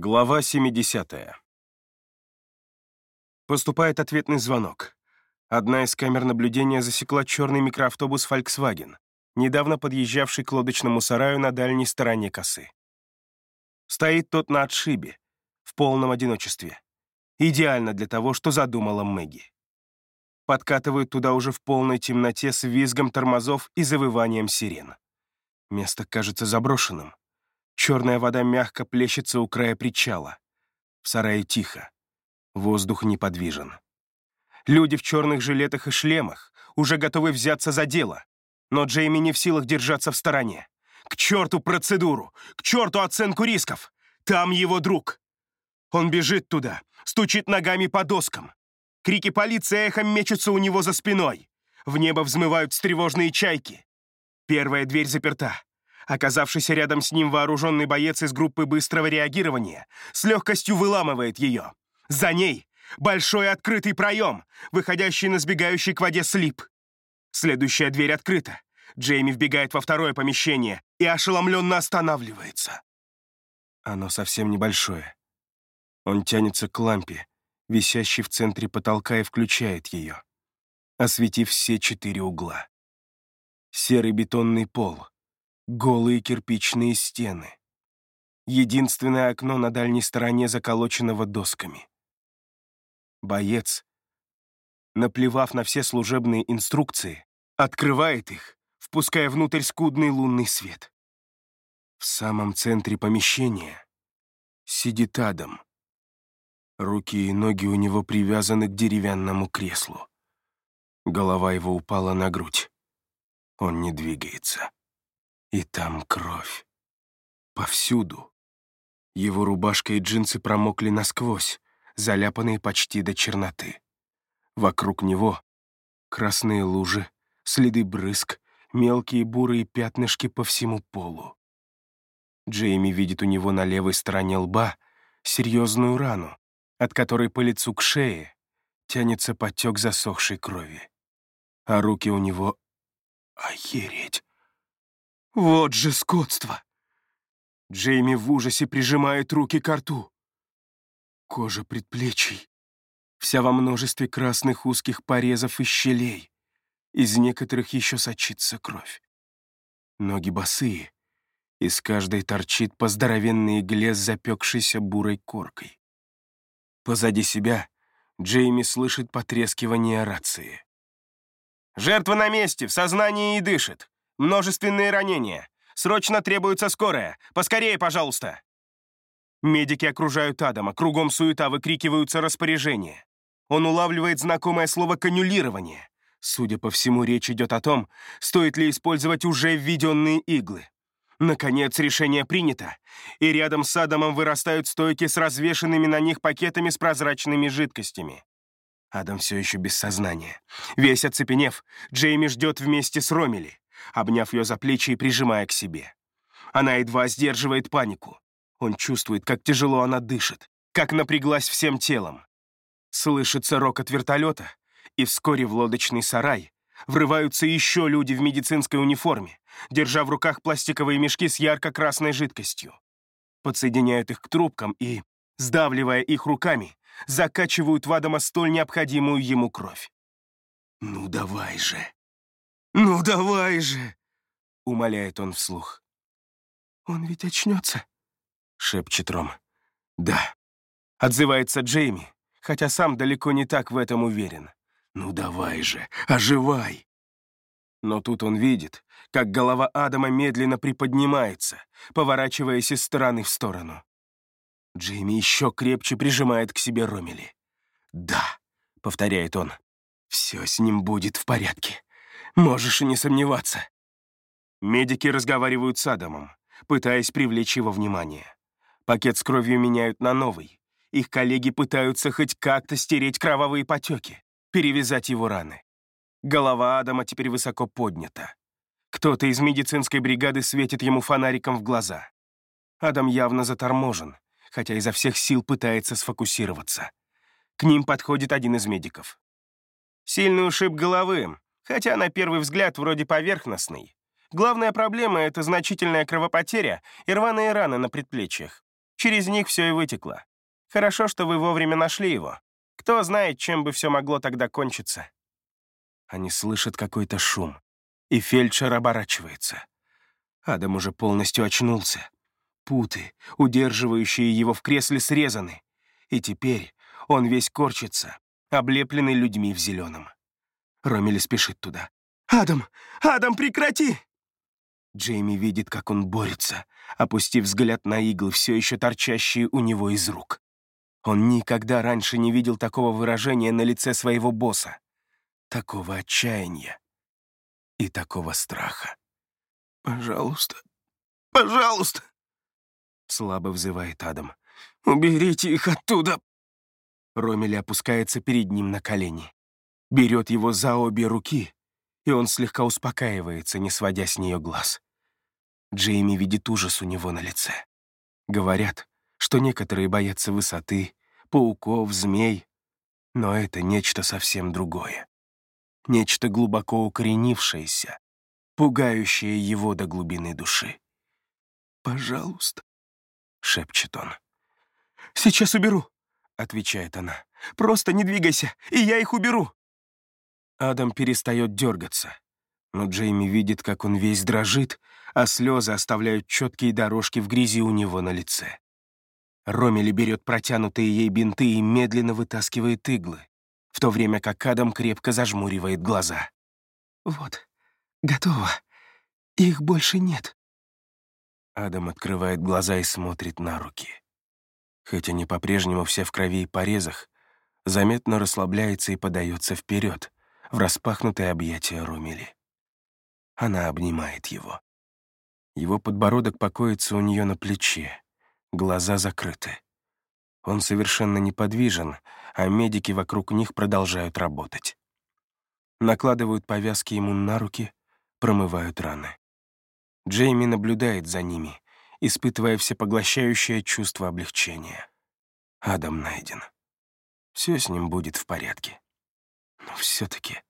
Глава 70. Поступает ответный звонок. Одна из камер наблюдения засекла черный микроавтобус Volkswagen, недавно подъезжавший к лодочному сараю на дальней стороне косы. Стоит тот на отшибе, в полном одиночестве. Идеально для того, что задумала Мэгги. Подкатывают туда уже в полной темноте с визгом тормозов и завыванием сирен. Место кажется заброшенным. Черная вода мягко плещется у края причала. В сарае тихо. Воздух неподвижен. Люди в черных жилетах и шлемах уже готовы взяться за дело, но Джейми не в силах держаться в стороне. К черту процедуру! К черту оценку рисков! Там его друг! Он бежит туда, стучит ногами по доскам. Крики полиции эхом мечутся у него за спиной. В небо взмывают встревоженные чайки. Первая дверь заперта. Оказавшийся рядом с ним вооруженный боец из группы быстрого реагирования с легкостью выламывает ее. За ней большой открытый проем, выходящий на сбегающий к воде слип. Следующая дверь открыта. Джейми вбегает во второе помещение и ошеломленно останавливается. Оно совсем небольшое. Он тянется к лампе, висящей в центре потолка, и включает ее, осветив все четыре угла. Серый бетонный пол — голые кирпичные стены. Единственное окно на дальней стороне заколоченного досками. Боец, наплевав на все служебные инструкции, открывает их, впуская внутрь скудный лунный свет. В самом центре помещения сидит Адам. Руки и ноги у него привязаны к деревянному креслу. Голова его упала на грудь. Он не двигается. И там кровь. Повсюду. Его рубашка и джинсы промокли насквозь, заляпанные почти до черноты. Вокруг него красные лужи, следы брызг, мелкие бурые пятнышки по всему полу. Джейми видит у него на левой стороне лба серьезную рану, от которой по лицу к шее тянется потек засохшей крови. А руки у него... Охереть! Вот же скотство! Джейми в ужасе прижимает руки к рту. Кожа предплечий. Вся во множестве красных узких порезов и щелей. Из некоторых еще сочится кровь. Ноги босые. Из каждой торчит по здоровенной игле с запекшейся бурой коркой. Позади себя Джейми слышит потрескивание рации. «Жертва на месте, в сознании и дышит. Множественные ранения. Срочно требуется скорая. Поскорее, пожалуйста!» Медики окружают Адама, кругом суета, выкрикиваются распоряжения. Он улавливает знакомое слово «канюлирование». Судя по всему, речь идет о том, стоит ли использовать уже введенные иглы. Наконец, решение принято, и рядом с Адамом вырастают стойки с развешенными на них пакетами с прозрачными жидкостями. Адам все еще без сознания. Весь оцепенев, Джейми ждет вместе с Ромели обняв ее за плечи и прижимая к себе. Она едва сдерживает панику. Он чувствует, как тяжело она дышит, как напряглась всем телом. Слышится рокот вертолета, и вскоре в лодочный сарай врываются еще люди в медицинской униформе, держа в руках пластиковые мешки с ярко-красной жидкостью. Подсоединяют их к трубкам и, сдавливая их руками, закачивают в Адама столь необходимую ему кровь. «Ну давай же!» «Ну давай же!» — умоляет он вслух. «Он ведь очнется?» — шепчет Ром. «Да», — отзывается Джейми, хотя сам далеко не так в этом уверен. «Ну давай же, оживай!» Но тут он видит, как голова Адама медленно приподнимается, поворачиваясь из стороны в сторону. Джейми еще крепче прижимает к себе Ромели. «Да», — повторяет он, — «все с ним будет в порядке. Можешь и не сомневаться. Медики разговаривают с Адамом, пытаясь привлечь его внимание. Пакет с кровью меняют на новый. Их коллеги пытаются хоть как-то стереть кровавые потеки, перевязать его раны. Голова Адама теперь высоко поднята. Кто-то из медицинской бригады светит ему фонариком в глаза. Адам явно заторможен, хотя изо всех сил пытается сфокусироваться. К ним подходит один из медиков. «Сильный ушиб головы, хотя на первый взгляд вроде поверхностный. Главная проблема — это значительная кровопотеря и рваные раны на предплечьях. Через них все и вытекло. Хорошо, что вы вовремя нашли его. Кто знает, чем бы все могло тогда кончиться. Они слышат какой-то шум, и фельдшер оборачивается. Адам уже полностью очнулся. Путы, удерживающие его в кресле, срезаны. И теперь он весь корчится, облепленный людьми в зеленом. Ромели спешит туда. «Адам! Адам, прекрати!» Джейми видит, как он борется, опустив взгляд на иглы, все еще торчащие у него из рук. Он никогда раньше не видел такого выражения на лице своего босса, такого отчаяния и такого страха. «Пожалуйста, пожалуйста!» Слабо взывает Адам. «Уберите их оттуда!» Ромель опускается перед ним на колени, берет его за обе руки, и он слегка успокаивается, не сводя с нее глаз. Джейми видит ужас у него на лице. Говорят, что некоторые боятся высоты, пауков, змей, но это нечто совсем другое. Нечто глубоко укоренившееся, пугающее его до глубины души. «Пожалуйста», — шепчет он. «Сейчас уберу», — отвечает она. «Просто не двигайся, и я их уберу». Адам перестает дергаться, но Джейми видит, как он весь дрожит, а слезы оставляют четкие дорожки в грязи у него на лице. Ромели берет протянутые ей бинты и медленно вытаскивает иглы, в то время как Адам крепко зажмуривает глаза. «Вот, готово. Их больше нет». Адам открывает глаза и смотрит на руки. Хоть они по-прежнему все в крови и порезах, заметно расслабляется и подается вперед, в распахнутое объятие Ромели. Она обнимает его. Его подбородок покоится у нее на плече, глаза закрыты. Он совершенно неподвижен, а медики вокруг них продолжают работать. Накладывают повязки ему на руки, промывают раны. Джейми наблюдает за ними, испытывая всепоглощающее чувство облегчения. Адам найден. Все с ним будет в порядке. Но все-таки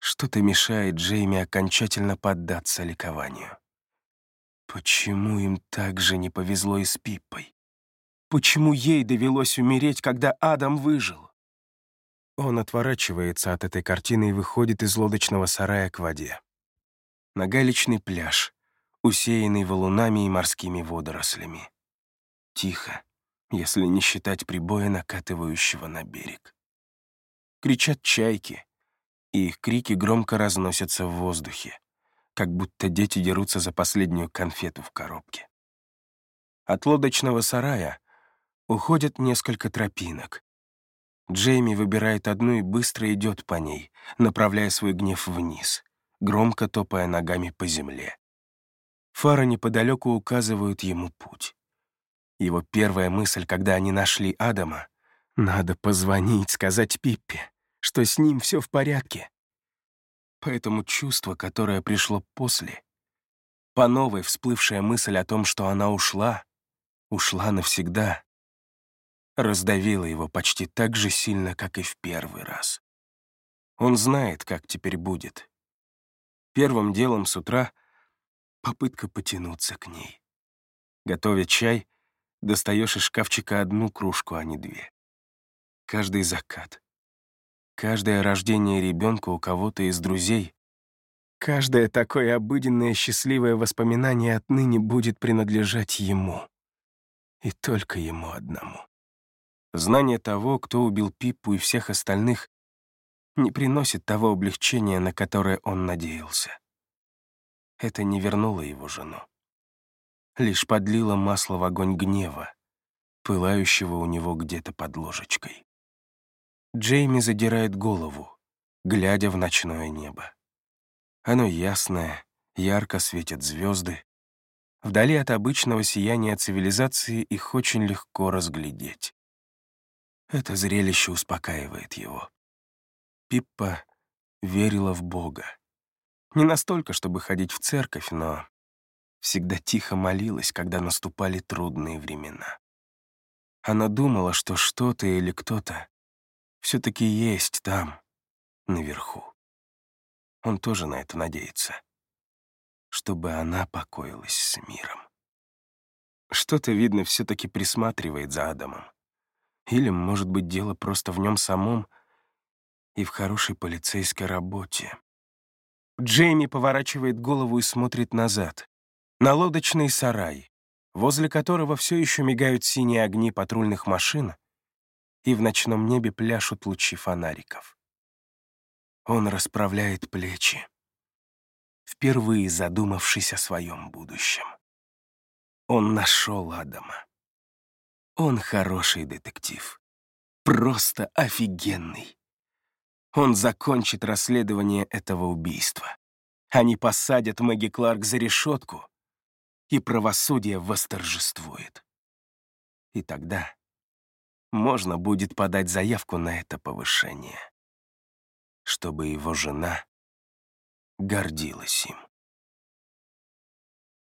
что-то мешает Джейми окончательно поддаться ликованию. Почему им так же не повезло и с Пиппой? Почему ей довелось умереть, когда Адам выжил? Он отворачивается от этой картины и выходит из лодочного сарая к воде. На галечный пляж, усеянный валунами и морскими водорослями. Тихо, если не считать прибоя, накатывающего на берег. Кричат чайки, и их крики громко разносятся в воздухе как будто дети дерутся за последнюю конфету в коробке. От лодочного сарая уходят несколько тропинок. Джейми выбирает одну и быстро идет по ней, направляя свой гнев вниз, громко топая ногами по земле. Фары неподалеку указывают ему путь. Его первая мысль, когда они нашли Адама, «Надо позвонить, сказать Пиппе, что с ним все в порядке». Поэтому чувство, которое пришло после, по новой всплывшая мысль о том, что она ушла, ушла навсегда, раздавило его почти так же сильно, как и в первый раз. Он знает, как теперь будет. Первым делом с утра попытка потянуться к ней. Готовя чай, достаешь из шкафчика одну кружку, а не две. Каждый закат, Каждое рождение ребенка у кого-то из друзей, каждое такое обыденное счастливое воспоминание отныне будет принадлежать ему. И только ему одному. Знание того, кто убил Пиппу и всех остальных, не приносит того облегчения, на которое он надеялся. Это не вернуло его жену. Лишь подлило масло в огонь гнева, пылающего у него где-то под ложечкой. Джейми задирает голову, глядя в ночное небо. Оно ясное, ярко светят звезды. Вдали от обычного сияния цивилизации их очень легко разглядеть. Это зрелище успокаивает его. Пиппа верила в Бога. Не настолько, чтобы ходить в церковь, но всегда тихо молилась, когда наступали трудные времена. Она думала, что что-то или кто-то все-таки есть там, наверху. Он тоже на это надеется, чтобы она покоилась с миром. Что-то, видно, все-таки присматривает за Адамом. Или, может быть, дело просто в нем самом и в хорошей полицейской работе. Джейми поворачивает голову и смотрит назад, на лодочный сарай, возле которого все еще мигают синие огни патрульных машин, и в ночном небе пляшут лучи фонариков. Он расправляет плечи, впервые задумавшись о своем будущем. Он нашел Адама. Он хороший детектив. Просто офигенный. Он закончит расследование этого убийства. Они посадят Мэгги Кларк за решетку, и правосудие восторжествует. И тогда можно будет подать заявку на это повышение, чтобы его жена гордилась им.